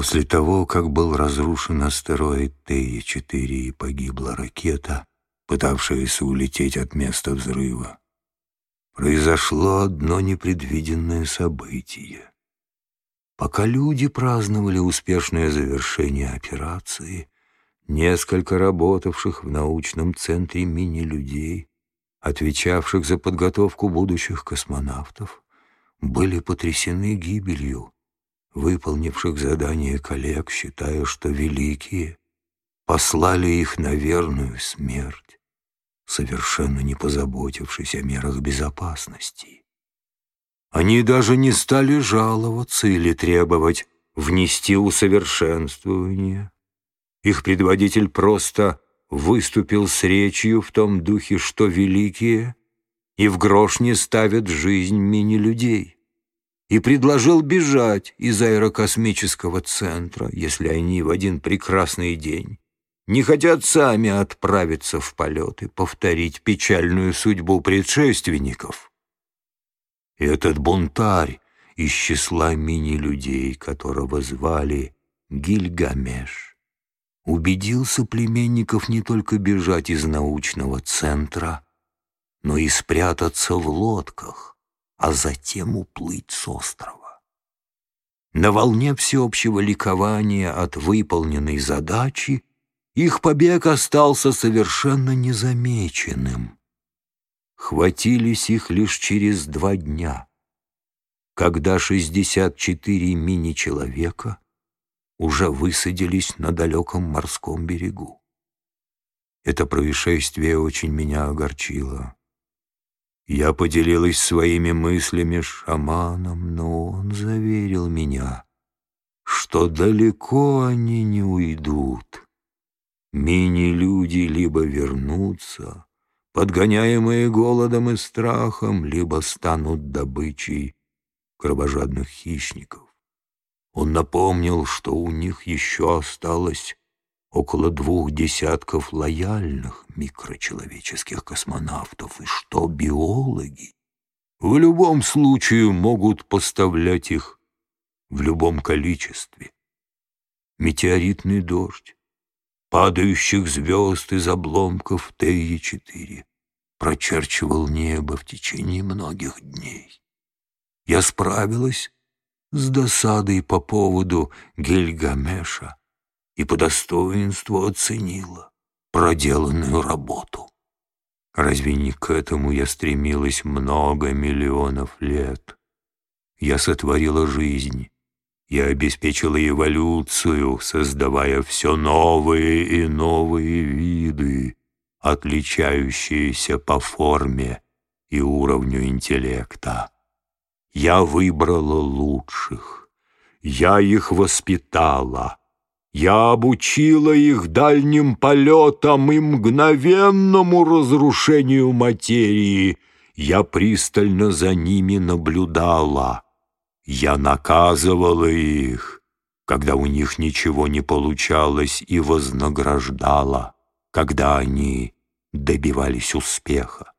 После того, как был разрушен астероид Тея-4 и погибла ракета, пытавшаяся улететь от места взрыва, произошло одно непредвиденное событие. Пока люди праздновали успешное завершение операции, несколько работавших в научном центре мини-людей, отвечавших за подготовку будущих космонавтов, были потрясены гибелью, выполнивших задание коллег, считая, что великие послали их на верную смерть, совершенно не позаботившись о мерах безопасности. Они даже не стали жаловаться или требовать внести усовершенствование. Их предводитель просто выступил с речью в том духе, что великие и в грош не ставят жизнь мини-людей и предложил бежать из аэрокосмического центра, если они в один прекрасный день не хотят сами отправиться в полет и повторить печальную судьбу предшественников. Этот бунтарь из числа мини-людей, которого звали Гильгамеш, убедил соплеменников не только бежать из научного центра, но и спрятаться в лодках, а затем уплыть с острова. На волне всеобщего ликования от выполненной задачи их побег остался совершенно незамеченным. Хватились их лишь через два дня, когда 64 мини-человека уже высадились на далеком морском берегу. Это происшествие очень меня огорчило. Я поделилась своими мыслями шаманом, но он заверил меня, что далеко они не уйдут. Мини-люди либо вернутся, подгоняемые голодом и страхом, либо станут добычей кровожадных хищников. Он напомнил, что у них еще осталось около двух десятков лояльных микрочеловеческих космонавтов, и что биологи в любом случае могут поставлять их в любом количестве. Метеоритный дождь, падающих звезд из обломков Теи-4 прочерчивал небо в течение многих дней. Я справилась с досадой по поводу Гильгамеша, и по достоинству оценила проделанную работу. Разве не к этому я стремилась много миллионов лет? Я сотворила жизнь, я обеспечила эволюцию, создавая все новые и новые виды, отличающиеся по форме и уровню интеллекта. Я выбрала лучших, я их воспитала, я обучила их дальним полетам и мгновенному разрушению материи. Я пристально за ними наблюдала. Я наказывала их, когда у них ничего не получалось, и вознаграждала, когда они добивались успеха.